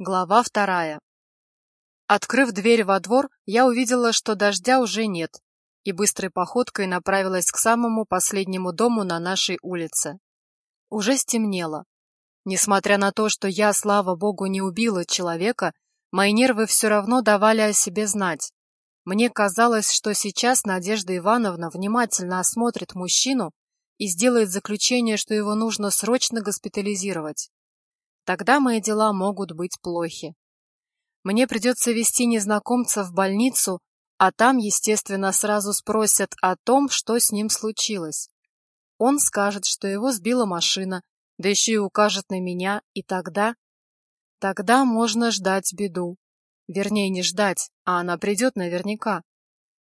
Глава вторая. Открыв дверь во двор, я увидела, что дождя уже нет, и быстрой походкой направилась к самому последнему дому на нашей улице. Уже стемнело. Несмотря на то, что я, слава богу, не убила человека, мои нервы все равно давали о себе знать. Мне казалось, что сейчас Надежда Ивановна внимательно осмотрит мужчину и сделает заключение, что его нужно срочно госпитализировать. Тогда мои дела могут быть плохи. Мне придется вести незнакомца в больницу, а там, естественно, сразу спросят о том, что с ним случилось. Он скажет, что его сбила машина, да еще и укажет на меня, и тогда... Тогда можно ждать беду. Вернее, не ждать, а она придет наверняка.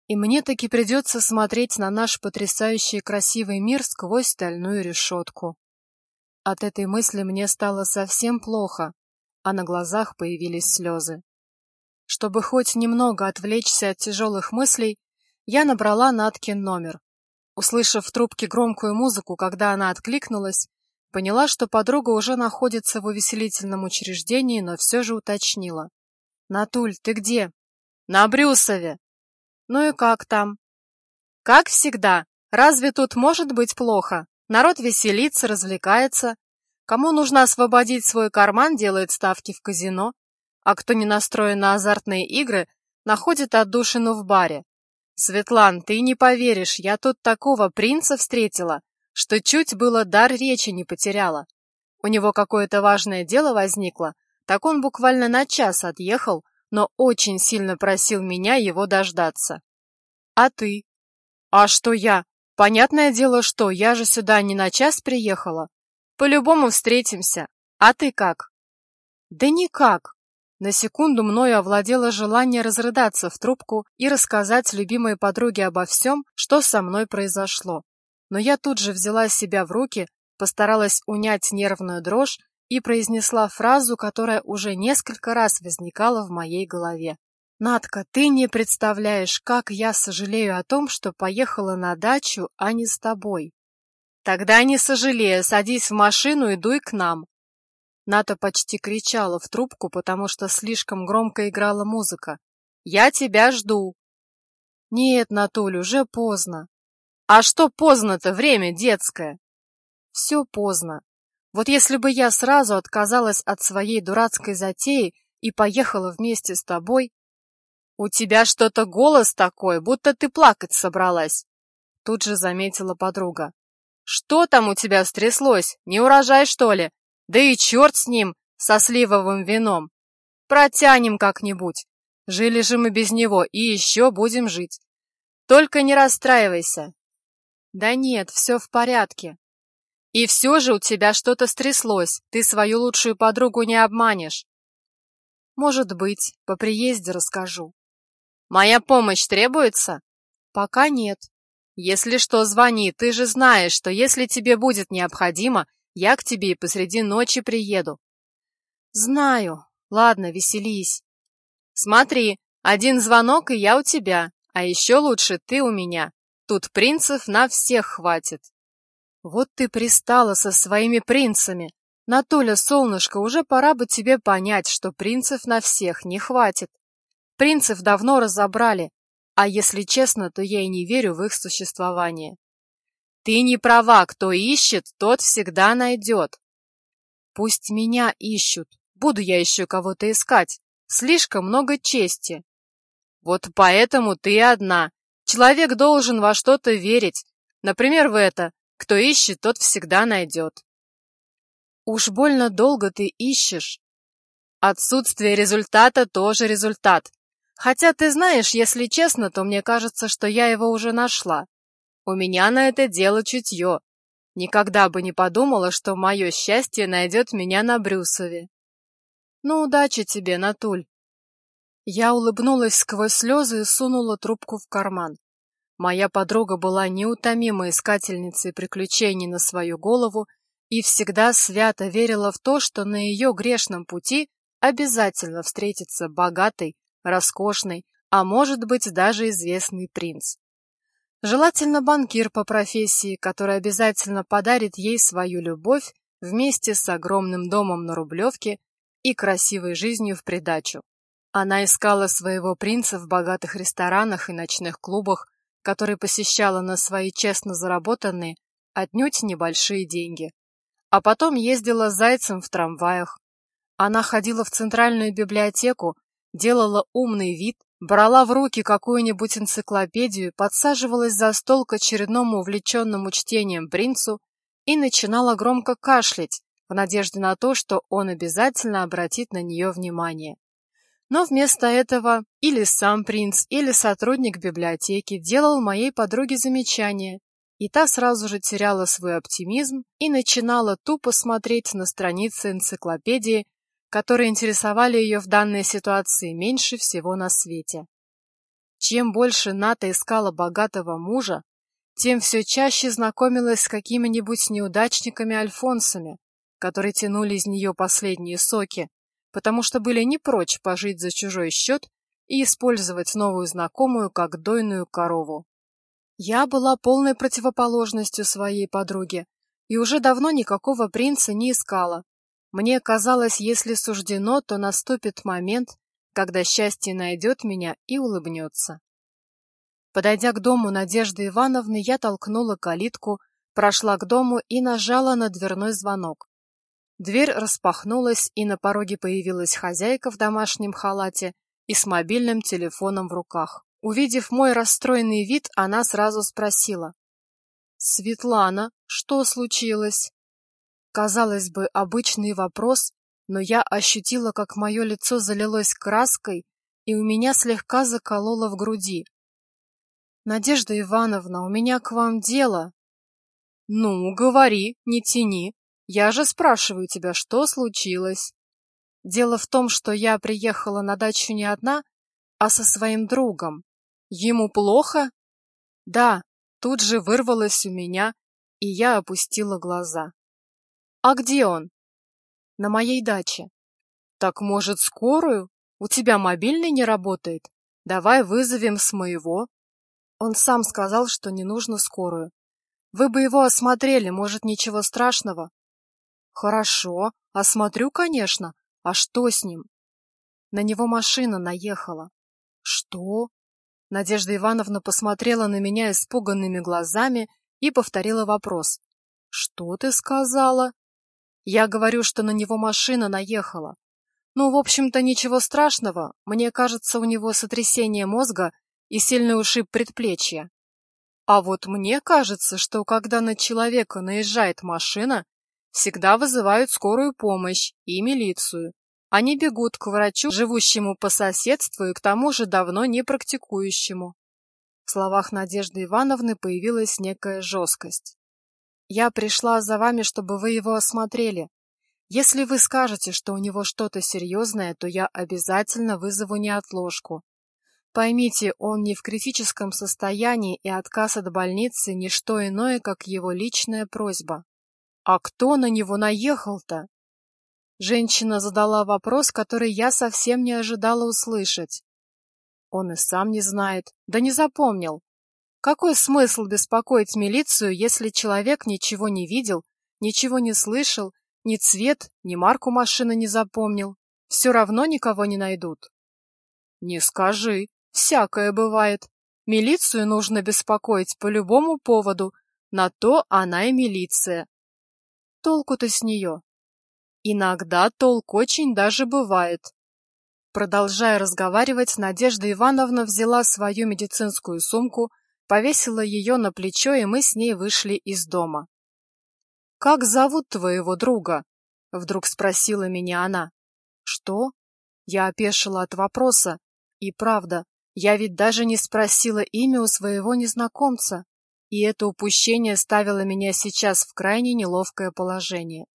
И мне таки придется смотреть на наш потрясающий красивый мир сквозь стальную решетку. От этой мысли мне стало совсем плохо, а на глазах появились слезы. Чтобы хоть немного отвлечься от тяжелых мыслей, я набрала Наткин номер. Услышав в трубке громкую музыку, когда она откликнулась, поняла, что подруга уже находится в увеселительном учреждении, но все же уточнила. «Натуль, ты где?» «На Брюсове». «Ну и как там?» «Как всегда. Разве тут может быть плохо?» Народ веселится, развлекается. Кому нужно освободить свой карман, делает ставки в казино, а кто не настроен на азартные игры, находит отдушину в баре. Светлан, ты не поверишь, я тут такого принца встретила, что чуть было дар речи не потеряла. У него какое-то важное дело возникло, так он буквально на час отъехал, но очень сильно просил меня его дождаться. А ты? А что я? Понятное дело, что я же сюда не на час приехала. По-любому встретимся. А ты как? Да никак. На секунду мною овладело желание разрыдаться в трубку и рассказать любимой подруге обо всем, что со мной произошло. Но я тут же взяла себя в руки, постаралась унять нервную дрожь и произнесла фразу, которая уже несколько раз возникала в моей голове. Надка, ты не представляешь, как я сожалею о том, что поехала на дачу, а не с тобой. Тогда не сожалею, садись в машину и дуй к нам. Ната почти кричала в трубку, потому что слишком громко играла музыка. Я тебя жду. Нет, Натуль, уже поздно. А что поздно-то, время детское. Все поздно. Вот если бы я сразу отказалась от своей дурацкой затеи и поехала вместе с тобой, «У тебя что-то голос такой, будто ты плакать собралась», — тут же заметила подруга. «Что там у тебя стряслось? Не урожай, что ли? Да и черт с ним, со сливовым вином. Протянем как-нибудь. Жили же мы без него и еще будем жить. Только не расстраивайся». «Да нет, все в порядке». «И все же у тебя что-то стряслось, ты свою лучшую подругу не обманешь». «Может быть, по приезде расскажу». Моя помощь требуется? Пока нет. Если что, звони, ты же знаешь, что если тебе будет необходимо, я к тебе и посреди ночи приеду. Знаю. Ладно, веселись. Смотри, один звонок, и я у тебя, а еще лучше ты у меня. Тут принцев на всех хватит. Вот ты пристала со своими принцами. Натуля, солнышко, уже пора бы тебе понять, что принцев на всех не хватит. Принцев давно разобрали, а если честно, то я и не верю в их существование. Ты не права, кто ищет, тот всегда найдет. Пусть меня ищут, буду я еще кого-то искать. Слишком много чести. Вот поэтому ты одна. Человек должен во что-то верить. Например, в это. Кто ищет, тот всегда найдет. Уж больно долго ты ищешь. Отсутствие результата тоже результат. Хотя, ты знаешь, если честно, то мне кажется, что я его уже нашла. У меня на это дело чутье. Никогда бы не подумала, что мое счастье найдет меня на Брюсове. Ну, удачи тебе, Натуль. Я улыбнулась сквозь слезы и сунула трубку в карман. Моя подруга была неутомимой искательницей приключений на свою голову и всегда свято верила в то, что на ее грешном пути обязательно встретится богатый, роскошный, а может быть даже известный принц. Желательно банкир по профессии, который обязательно подарит ей свою любовь вместе с огромным домом на Рублевке и красивой жизнью в придачу. Она искала своего принца в богатых ресторанах и ночных клубах, которые посещала на свои честно заработанные, отнюдь небольшие деньги. А потом ездила зайцем в трамваях. Она ходила в центральную библиотеку, делала умный вид, брала в руки какую-нибудь энциклопедию, подсаживалась за стол к очередному увлеченному чтением принцу и начинала громко кашлять, в надежде на то, что он обязательно обратит на нее внимание. Но вместо этого или сам принц, или сотрудник библиотеки делал моей подруге замечание, и та сразу же теряла свой оптимизм и начинала тупо смотреть на страницы энциклопедии, которые интересовали ее в данной ситуации меньше всего на свете. Чем больше Ната искала богатого мужа, тем все чаще знакомилась с какими-нибудь неудачниками-альфонсами, которые тянули из нее последние соки, потому что были не прочь пожить за чужой счет и использовать новую знакомую как дойную корову. Я была полной противоположностью своей подруге и уже давно никакого принца не искала. Мне казалось, если суждено, то наступит момент, когда счастье найдет меня и улыбнется. Подойдя к дому Надежды Ивановны, я толкнула калитку, прошла к дому и нажала на дверной звонок. Дверь распахнулась, и на пороге появилась хозяйка в домашнем халате и с мобильным телефоном в руках. Увидев мой расстроенный вид, она сразу спросила. «Светлана, что случилось?» Казалось бы, обычный вопрос, но я ощутила, как мое лицо залилось краской, и у меня слегка закололо в груди. «Надежда Ивановна, у меня к вам дело». «Ну, говори, не тяни. Я же спрашиваю тебя, что случилось?» «Дело в том, что я приехала на дачу не одна, а со своим другом. Ему плохо?» «Да», тут же вырвалось у меня, и я опустила глаза. «А где он?» «На моей даче». «Так, может, скорую? У тебя мобильный не работает? Давай вызовем с моего». Он сам сказал, что не нужно скорую. Вы бы его осмотрели, может, ничего страшного? Хорошо, осмотрю, конечно. А что с ним? На него машина наехала. Что? Надежда Ивановна посмотрела на меня испуганными глазами и повторила вопрос. Что ты сказала? Я говорю, что на него машина наехала. Ну, в общем-то, ничего страшного. Мне кажется, у него сотрясение мозга и сильный ушиб предплечья. А вот мне кажется, что когда на человека наезжает машина, всегда вызывают скорую помощь и милицию. Они бегут к врачу, живущему по соседству и к тому же давно не практикующему. В словах Надежды Ивановны появилась некая жесткость. «Я пришла за вами, чтобы вы его осмотрели. Если вы скажете, что у него что-то серьезное, то я обязательно вызову неотложку. Поймите, он не в критическом состоянии, и отказ от больницы – не что иное, как его личная просьба. А кто на него наехал-то? Женщина задала вопрос, который я совсем не ожидала услышать. Он и сам не знает, да не запомнил. Какой смысл беспокоить милицию, если человек ничего не видел, ничего не слышал, ни цвет, ни марку машины не запомнил? Все равно никого не найдут. Не скажи, Всякое бывает. Милицию нужно беспокоить по любому поводу, на то она и милиция. Толку-то с нее. Иногда толк очень даже бывает. Продолжая разговаривать, Надежда Ивановна взяла свою медицинскую сумку, повесила ее на плечо, и мы с ней вышли из дома. «Как зовут твоего друга?» — вдруг спросила меня она. «Что?» Я опешила от вопроса. И правда, я ведь даже не спросила имя у своего незнакомца, и это упущение ставило меня сейчас в крайне неловкое положение.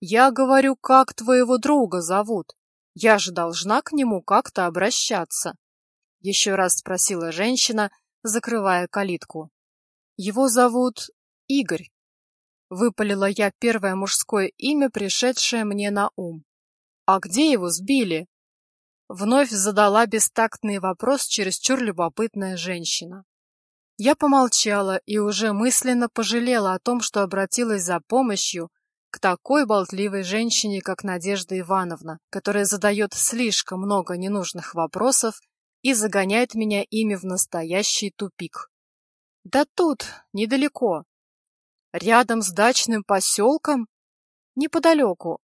Я говорю, как твоего друга зовут? Я же должна к нему как-то обращаться. Еще раз спросила женщина, закрывая калитку. Его зовут Игорь. Выпалила я первое мужское имя, пришедшее мне на ум. А где его сбили? Вновь задала бестактный вопрос чересчур любопытная женщина. Я помолчала и уже мысленно пожалела о том, что обратилась за помощью, к такой болтливой женщине, как Надежда Ивановна, которая задает слишком много ненужных вопросов и загоняет меня ими в настоящий тупик. Да тут, недалеко. Рядом с дачным поселком? Неподалеку.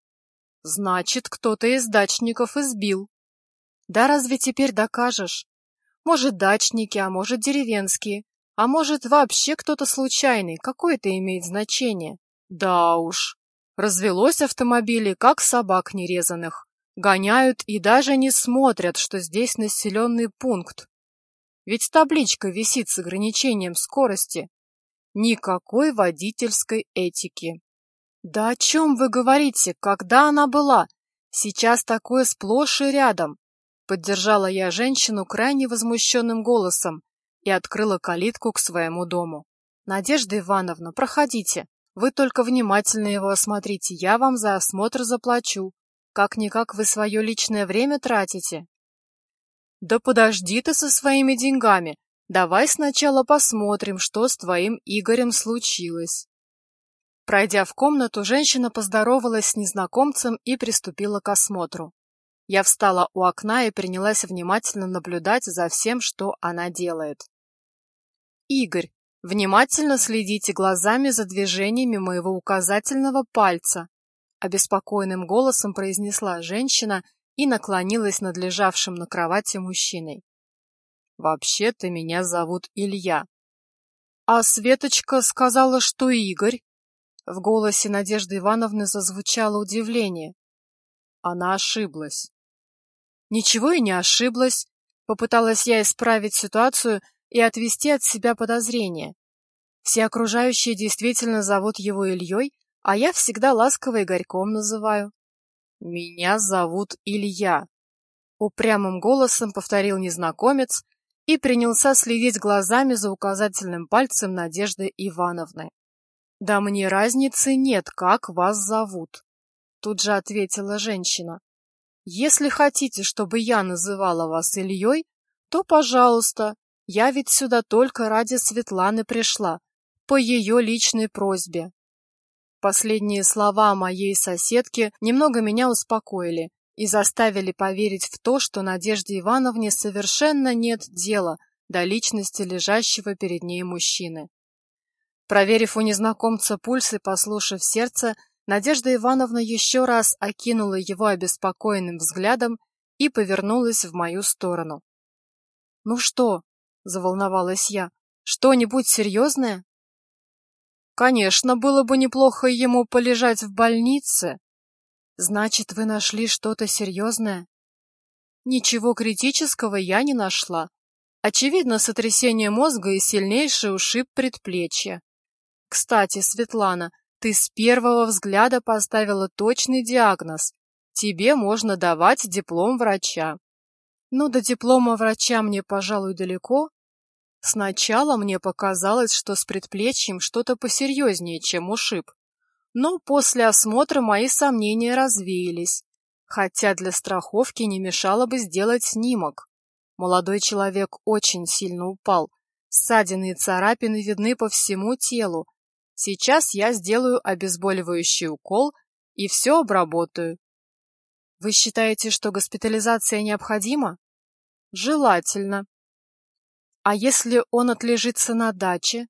Значит, кто-то из дачников избил. Да разве теперь докажешь? Может, дачники, а может, деревенские, а может, вообще кто-то случайный, какое это имеет значение? Да уж, Развелось автомобилей, как собак нерезанных. Гоняют и даже не смотрят, что здесь населенный пункт. Ведь табличка висит с ограничением скорости. Никакой водительской этики. Да о чем вы говорите? Когда она была? Сейчас такое сплошь и рядом. Поддержала я женщину крайне возмущенным голосом и открыла калитку к своему дому. Надежда Ивановна, проходите. Вы только внимательно его осмотрите, я вам за осмотр заплачу. Как-никак вы свое личное время тратите. Да подожди ты со своими деньгами. Давай сначала посмотрим, что с твоим Игорем случилось. Пройдя в комнату, женщина поздоровалась с незнакомцем и приступила к осмотру. Я встала у окна и принялась внимательно наблюдать за всем, что она делает. Игорь, Внимательно следите глазами за движениями моего указательного пальца, обеспокоенным голосом произнесла женщина и наклонилась над лежавшим на кровати мужчиной. Вообще-то меня зовут Илья. А Светочка сказала, что Игорь. В голосе Надежды Ивановны зазвучало удивление. Она ошиблась. Ничего и не ошиблась. Попыталась я исправить ситуацию, и отвести от себя подозрения. Все окружающие действительно зовут его Ильей, а я всегда ласково Игорьком называю. «Меня зовут Илья», — упрямым голосом повторил незнакомец и принялся следить глазами за указательным пальцем Надежды Ивановны. «Да мне разницы нет, как вас зовут», — тут же ответила женщина. «Если хотите, чтобы я называла вас Ильей, то, пожалуйста, я ведь сюда только ради Светланы пришла, по ее личной просьбе. Последние слова моей соседки немного меня успокоили и заставили поверить в то, что Надежде Ивановне совершенно нет дела до личности лежащего перед ней мужчины. Проверив у незнакомца пульс и послушав сердце, Надежда Ивановна еще раз окинула его обеспокоенным взглядом и повернулась в мою сторону. «Ну что, заволновалась я. Что-нибудь серьезное? Конечно, было бы неплохо ему полежать в больнице. Значит, вы нашли что-то серьезное? Ничего критического я не нашла. Очевидно, сотрясение мозга и сильнейший ушиб предплечья. Кстати, Светлана, ты с первого взгляда поставила точный диагноз. Тебе можно давать диплом врача. Ну, до диплома врача мне, пожалуй, далеко. Сначала мне показалось, что с предплечьем что-то посерьезнее, чем ушиб. Но после осмотра мои сомнения развеялись, хотя для страховки не мешало бы сделать снимок. Молодой человек очень сильно упал. Ссадины и царапины видны по всему телу. Сейчас я сделаю обезболивающий укол и все обработаю. Вы считаете, что госпитализация необходима? Желательно. А если он отлежится на даче?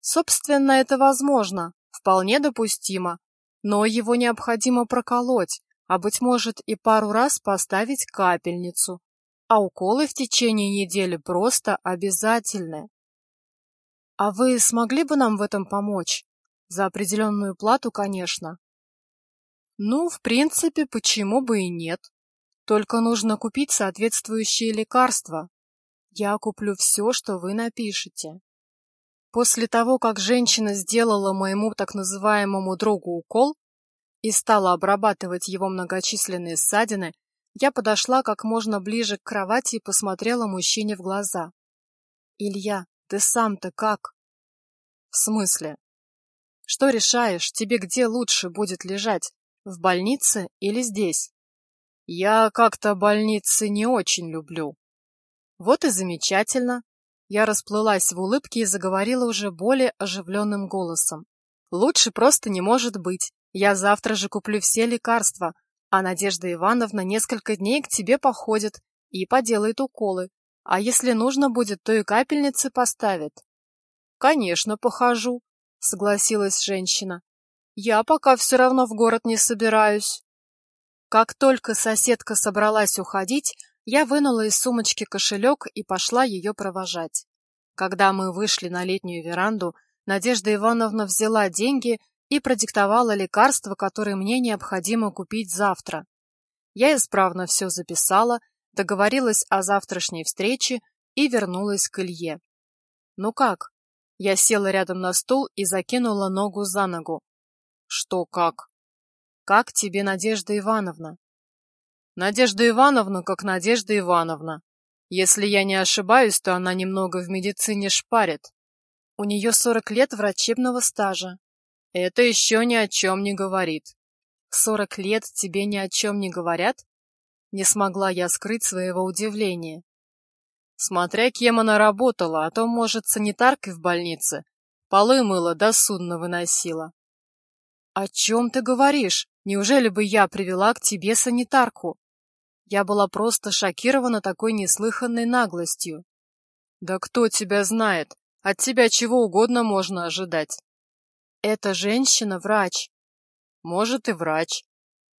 Собственно, это возможно, вполне допустимо, но его необходимо проколоть, а, быть может, и пару раз поставить капельницу. А уколы в течение недели просто обязательны. А вы смогли бы нам в этом помочь? За определенную плату, конечно. Ну, в принципе, почему бы и нет. Только нужно купить соответствующие лекарства. Я куплю все, что вы напишете. После того, как женщина сделала моему так называемому другу укол и стала обрабатывать его многочисленные ссадины, я подошла как можно ближе к кровати и посмотрела мужчине в глаза. «Илья, ты сам-то как?» «В смысле?» «Что решаешь, тебе где лучше будет лежать? В больнице или здесь? Я как-то больницы не очень люблю. Вот и замечательно. Я расплылась в улыбке и заговорила уже более оживленным голосом. Лучше просто не может быть. Я завтра же куплю все лекарства, а Надежда Ивановна несколько дней к тебе походит и поделает уколы. А если нужно будет, то и капельницы поставит. Конечно, похожу, согласилась женщина. Я пока все равно в город не собираюсь. Как только соседка собралась уходить, я вынула из сумочки кошелек и пошла ее провожать. Когда мы вышли на летнюю веранду, Надежда Ивановна взяла деньги и продиктовала лекарства, которые мне необходимо купить завтра. Я исправно все записала, договорилась о завтрашней встрече и вернулась к Илье. «Ну как?» Я села рядом на стул и закинула ногу за ногу. «Что как?» «Как тебе Надежда Ивановна?» «Надежда Ивановна как Надежда Ивановна. Если я не ошибаюсь, то она немного в медицине шпарит. У нее сорок лет врачебного стажа. Это еще ни о чем не говорит. Сорок лет тебе ни о чем не говорят? Не смогла я скрыть своего удивления. Смотря кем она работала, а то, может, санитаркой в больнице. Полы мыла да судно выносила. О чем ты говоришь? Неужели бы я привела к тебе санитарку? Я была просто шокирована такой неслыханной наглостью. Да кто тебя знает? От тебя чего угодно можно ожидать. Эта женщина врач. Может и врач.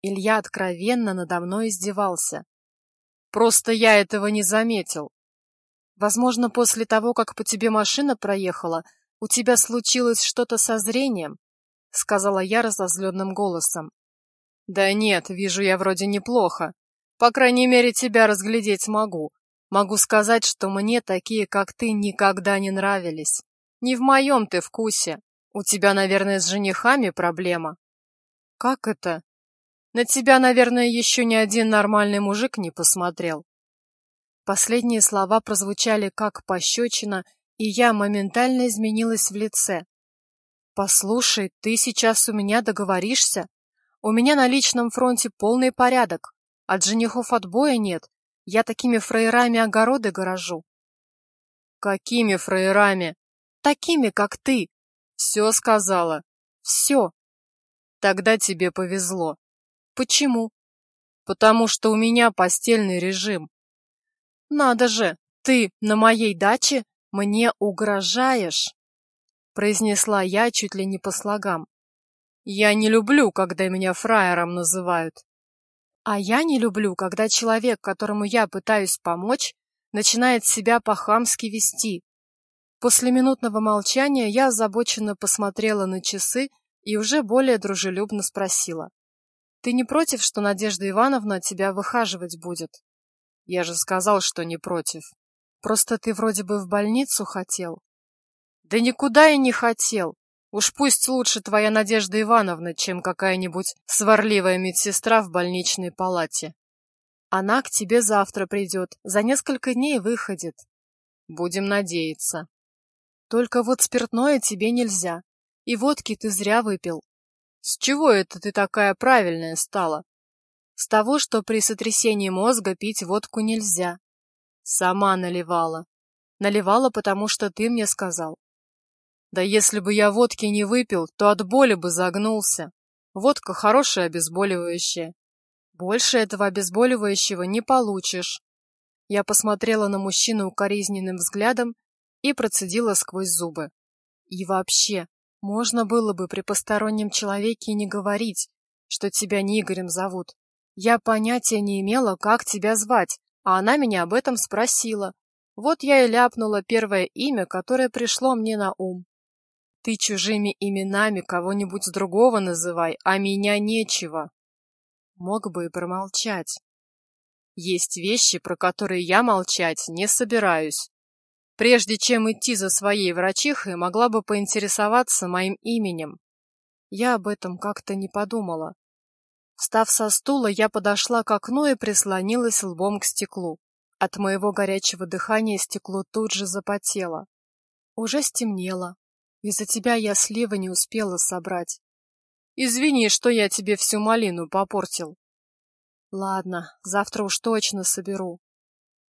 Илья откровенно надо мной издевался. Просто я этого не заметил. Возможно, после того, как по тебе машина проехала, у тебя случилось что-то со зрением, сказала я разозленным голосом. Да нет, вижу я вроде неплохо. По крайней мере, тебя разглядеть могу. Могу сказать, что мне такие, как ты, никогда не нравились. Не в моем ты вкусе. У тебя, наверное, с женихами проблема. Как это? На тебя, наверное, еще ни один нормальный мужик не посмотрел. Последние слова прозвучали как пощечина, и я моментально изменилась в лице. «Послушай, ты сейчас у меня договоришься? У меня на личном фронте полный порядок. От женихов отбоя нет. Я такими фраерами огороды горожу». «Какими фраерами?» «Такими, как ты. Все сказала. Все. Тогда тебе повезло. Почему? Потому что у меня постельный режим. Надо же, ты на моей даче мне угрожаешь, произнесла я чуть ли не по слогам. Я не люблю, когда меня фраером называют. А я не люблю, когда человек, которому я пытаюсь помочь, начинает себя по-хамски вести. После минутного молчания я озабоченно посмотрела на часы и уже более дружелюбно спросила. «Ты не против, что Надежда Ивановна тебя выхаживать будет?» «Я же сказал, что не против. Просто ты вроде бы в больницу хотел». «Да никуда я не хотел. Уж пусть лучше твоя Надежда Ивановна, чем какая-нибудь сварливая медсестра в больничной палате. Она к тебе завтра придет, за несколько дней выходит. Будем надеяться. Только вот спиртное тебе нельзя. И водки ты зря выпил. С чего это ты такая правильная стала? С того, что при сотрясении мозга пить водку нельзя. Сама наливала. Наливала, потому что ты мне сказал. Да если бы я водки не выпил, то от боли бы загнулся. Водка хорошая обезболивающая. Больше этого обезболивающего не получишь. Я посмотрела на мужчину укоризненным взглядом и процедила сквозь зубы. И вообще, можно было бы при постороннем человеке не говорить, что тебя не Игорем зовут. Я понятия не имела, как тебя звать, а она меня об этом спросила. Вот я и ляпнула первое имя, которое пришло мне на ум. Ты чужими именами кого-нибудь другого называй, а меня нечего. Мог бы и промолчать. Есть вещи, про которые я молчать не собираюсь. Прежде чем идти за своей врачихой, могла бы поинтересоваться моим именем. Я об этом как-то не подумала. Встав со стула, я подошла к окну и прислонилась лбом к стеклу. От моего горячего дыхания стекло тут же запотело. Уже стемнело. Из-за тебя я сливы не успела собрать. Извини, что я тебе всю малину попортил. Ладно, завтра уж точно соберу.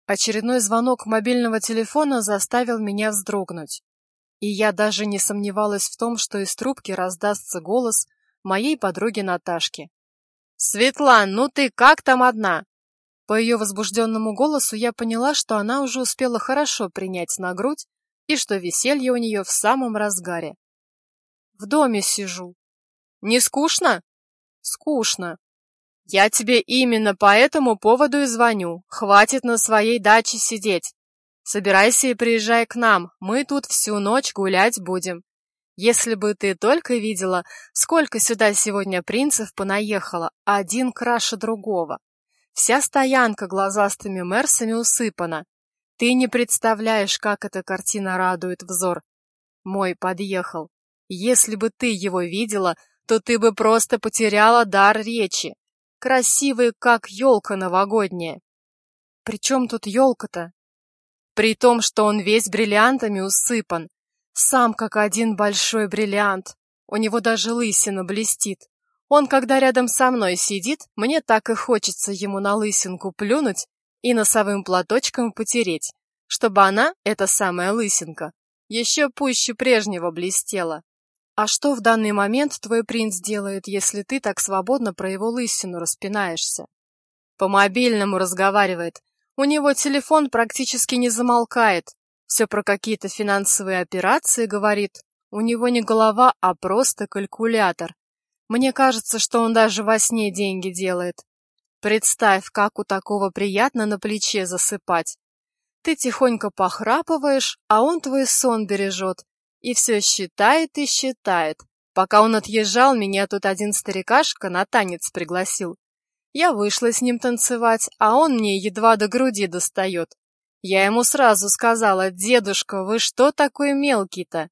Очередной звонок мобильного телефона заставил меня вздрогнуть. И я даже не сомневалась в том, что из трубки раздастся голос, моей подруги Наташки. «Светлан, ну ты как там одна?» По ее возбужденному голосу я поняла, что она уже успела хорошо принять на грудь и что веселье у нее в самом разгаре. «В доме сижу». «Не скучно?» «Скучно. Я тебе именно по этому поводу и звоню. Хватит на своей даче сидеть. Собирайся и приезжай к нам, мы тут всю ночь гулять будем. Если бы ты только видела, сколько сюда сегодня принцев понаехало, один краше другого. Вся стоянка глазастыми мерсами усыпана. Ты не представляешь, как эта картина радует взор. Мой подъехал. Если бы ты его видела, то ты бы просто потеряла дар речи. Красивый, как елка новогодняя. При чем тут елка-то? При том, что он весь бриллиантами усыпан. Сам как один большой бриллиант. У него даже лысина блестит. Он, когда рядом со мной сидит, мне так и хочется ему на лысинку плюнуть и носовым платочком потереть, чтобы она, эта самая лысинка, еще пуще прежнего блестела. А что в данный момент твой принц делает, если ты так свободно про его лысину распинаешься? По мобильному разговаривает. У него телефон практически не замолкает, все про какие-то финансовые операции говорит. У него не голова, а просто калькулятор. Мне кажется, что он даже во сне деньги делает. Представь, как у такого приятно на плече засыпать. Ты тихонько похрапываешь, а он твой сон бережет. И все считает и считает. Пока он отъезжал, меня тут один старикашка на танец пригласил. Я вышла с ним танцевать, а он мне едва до груди достает. Я ему сразу сказала, «Дедушка, вы что такой мелкий-то?»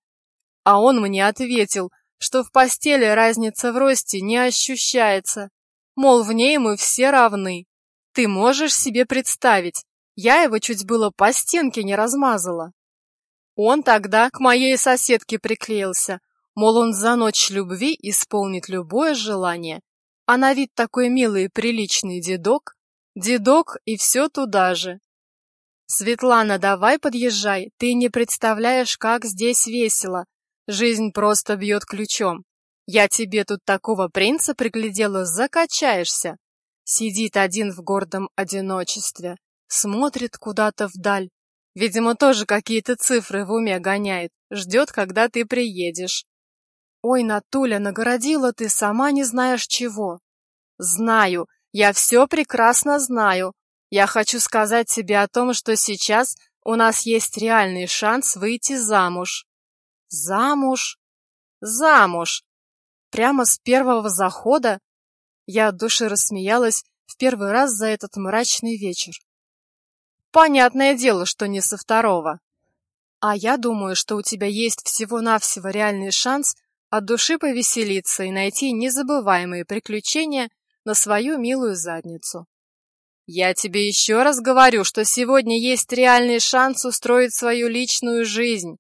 А он мне ответил, что в постели разница в росте не ощущается. Мол, в ней мы все равны. Ты можешь себе представить, я его чуть было по стенке не размазала. Он тогда к моей соседке приклеился, мол, он за ночь любви исполнит любое желание. А на вид такой милый и приличный дедок, дедок и все туда же. «Светлана, давай подъезжай, ты не представляешь, как здесь весело. Жизнь просто бьет ключом. Я тебе тут такого принца приглядела, закачаешься». Сидит один в гордом одиночестве, смотрит куда-то вдаль. Видимо, тоже какие-то цифры в уме гоняет, ждет, когда ты приедешь. Ой, Натуля, нагородила ты сама не знаешь чего. Знаю, я все прекрасно знаю, я хочу сказать тебе о том, что сейчас у нас есть реальный шанс выйти замуж. Замуж? Замуж! Прямо с первого захода? Я от души рассмеялась в первый раз за этот мрачный вечер. Понятное дело, что не со второго. А я думаю, что у тебя есть всего-навсего реальный шанс от души повеселиться и найти незабываемые приключения на свою милую задницу. Я тебе еще раз говорю, что сегодня есть реальный шанс устроить свою личную жизнь.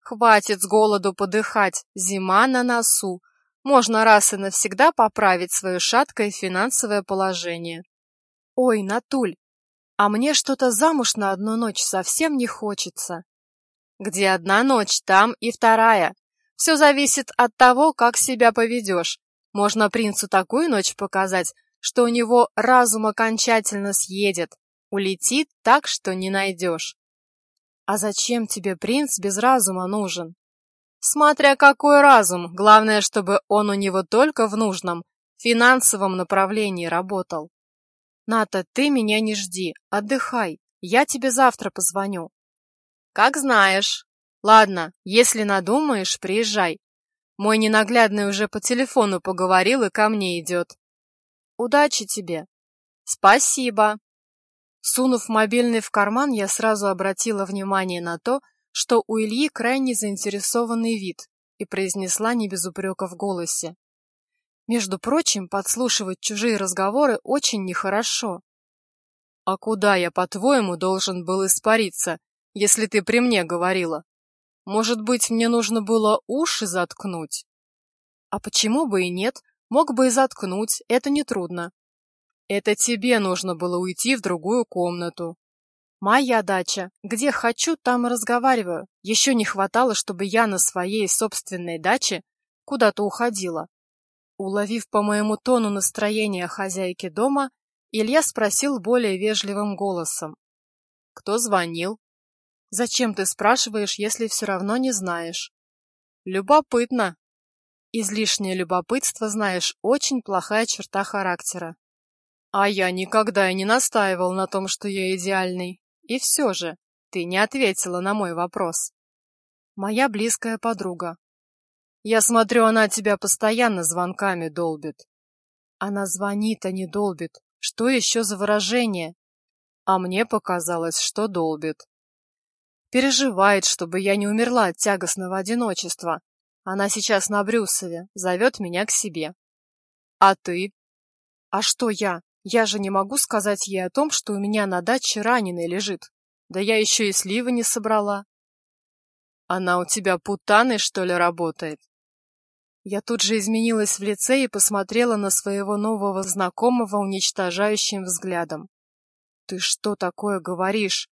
Хватит с голоду подыхать, зима на носу. Можно раз и навсегда поправить свое шаткое финансовое положение. Ой, Натуль, а мне что-то замуж на одну ночь совсем не хочется. Где одна ночь, там и вторая. Все зависит от того, как себя поведешь. Можно принцу такую ночь показать, что у него разум окончательно съедет, улетит так, что не найдешь. А зачем тебе принц без разума нужен? Смотря какой разум, главное, чтобы он у него только в нужном, финансовом направлении работал. Ната, ты меня не жди, отдыхай, я тебе завтра позвоню. Как знаешь. Ладно, если надумаешь, приезжай. Мой ненаглядный уже по телефону поговорил и ко мне идет. Удачи тебе. Спасибо. Сунув мобильный в карман, я сразу обратила внимание на то, что у Ильи крайне заинтересованный вид, и произнесла не без упрека в голосе. Между прочим, подслушивать чужие разговоры очень нехорошо. А куда я, по-твоему, должен был испариться, если ты при мне говорила? Может быть, мне нужно было уши заткнуть? А почему бы и нет? Мог бы и заткнуть, это нетрудно. Это тебе нужно было уйти в другую комнату. Моя дача. Где хочу, там и разговариваю. Еще не хватало, чтобы я на своей собственной даче куда-то уходила. Уловив по моему тону настроение хозяйки дома, Илья спросил более вежливым голосом. «Кто звонил?» «Зачем ты спрашиваешь, если все равно не знаешь?» «Любопытно». Излишнее любопытство, знаешь, очень плохая черта характера. А я никогда и не настаивал на том, что я идеальный. И все же, ты не ответила на мой вопрос. Моя близкая подруга. Я смотрю, она тебя постоянно звонками долбит. Она звонит, а не долбит. Что еще за выражение? А мне показалось, что долбит. Переживает, чтобы я не умерла от тягостного одиночества. Она сейчас на Брюсове, зовет меня к себе. А ты? А что я? Я же не могу сказать ей о том, что у меня на даче раненый лежит. Да я еще и сливы не собрала. Она у тебя путаной, что ли, работает? Я тут же изменилась в лице и посмотрела на своего нового знакомого уничтожающим взглядом. «Ты что такое говоришь?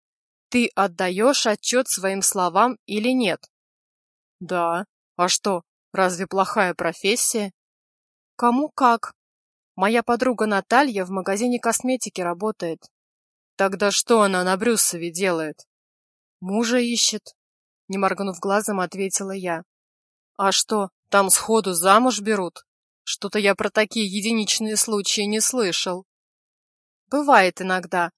Ты отдаешь отчет своим словам или нет?» «Да. А что, разве плохая профессия?» «Кому как. Моя подруга Наталья в магазине косметики работает». «Тогда что она на Брюсове делает?» «Мужа ищет», — не моргнув глазом, ответила я. «А что, там сходу замуж берут? Что-то я про такие единичные случаи не слышал. Бывает иногда.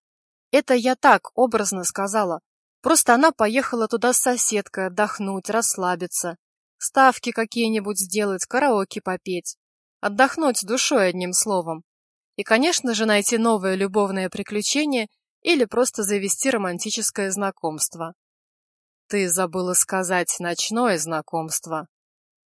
Это я так, образно сказала. Просто она поехала туда с соседкой отдохнуть, расслабиться. Ставки какие-нибудь сделать, караоке попеть. Отдохнуть душой, одним словом. И, конечно же, найти новое любовное приключение или просто завести романтическое знакомство. Ты забыла сказать ночное знакомство.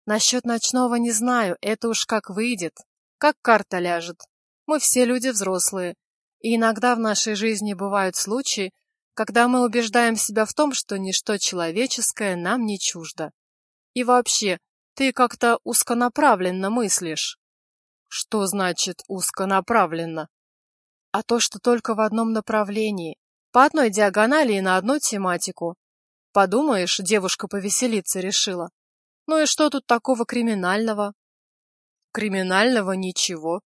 Насчет ночного не знаю, это уж как выйдет, как карта ляжет. Мы все люди взрослые, и иногда в нашей жизни бывают случаи, когда мы убеждаем себя в том, что ничто человеческое нам не чуждо. И вообще, ты как-то узконаправленно мыслишь. Что значит узконаправленно? А то, что только в одном направлении, по одной диагонали и на одну тематику. Подумаешь, девушка повеселиться решила. Ну и что тут такого криминального? Криминального ничего.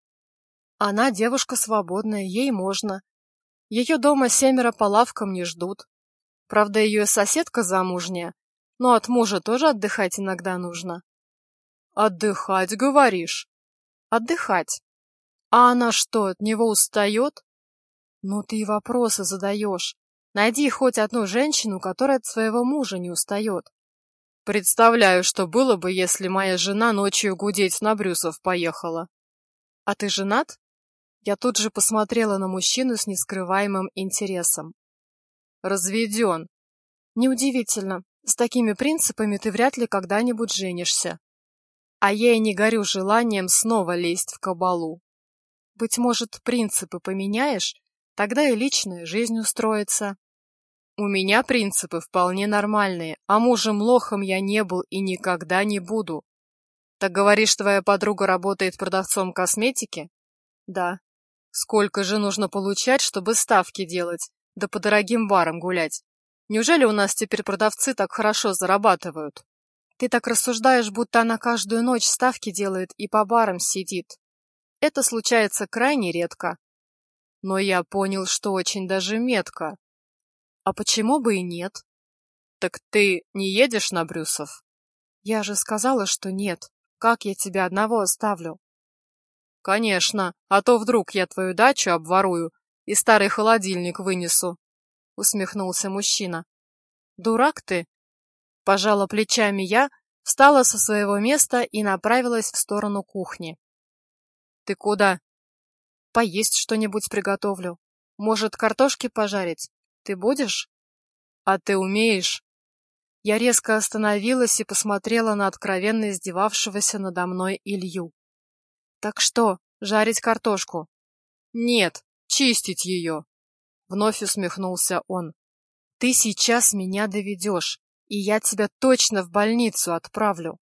Она девушка свободная, ей можно. Ее дома семеро по лавкам не ждут. Правда, ее соседка замужняя, но от мужа тоже отдыхать иногда нужно. Отдыхать, говоришь? Отдыхать. А она что, от него устает? Ну ты и вопросы задаешь. Найди хоть одну женщину, которая от своего мужа не устает. Представляю, что было бы, если моя жена ночью гудеть на Брюсов поехала. А ты женат? Я тут же посмотрела на мужчину с нескрываемым интересом. Разведен. Неудивительно. С такими принципами ты вряд ли когда-нибудь женишься. А я и не горю желанием снова лезть в кабалу. Быть может, принципы поменяешь, тогда и личная жизнь устроится. У меня принципы вполне нормальные, а мужем-лохом я не был и никогда не буду. Так говоришь, твоя подруга работает продавцом косметики? Да. Сколько же нужно получать, чтобы ставки делать, да по дорогим барам гулять? Неужели у нас теперь продавцы так хорошо зарабатывают? Ты так рассуждаешь, будто она каждую ночь ставки делает и по барам сидит. Это случается крайне редко. Но я понял, что очень даже метко. А почему бы и нет? Так ты не едешь на Брюсов? Я же сказала, что нет. Как я тебя одного оставлю? Конечно, а то вдруг я твою дачу обворую и старый холодильник вынесу, усмехнулся мужчина. Дурак ты? Пожала плечами я, встала со своего места и направилась в сторону кухни. Ты куда? Поесть что-нибудь приготовлю. Может, картошки пожарить? Ты будешь? А ты умеешь? Я резко остановилась и посмотрела на откровенно издевавшегося надо мной Илью. Так что, жарить картошку? Нет, чистить ее. Вновь усмехнулся он. Ты сейчас меня доведешь, и я тебя точно в больницу отправлю.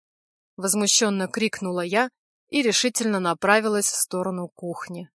Возмущенно крикнула я и решительно направилась в сторону кухни.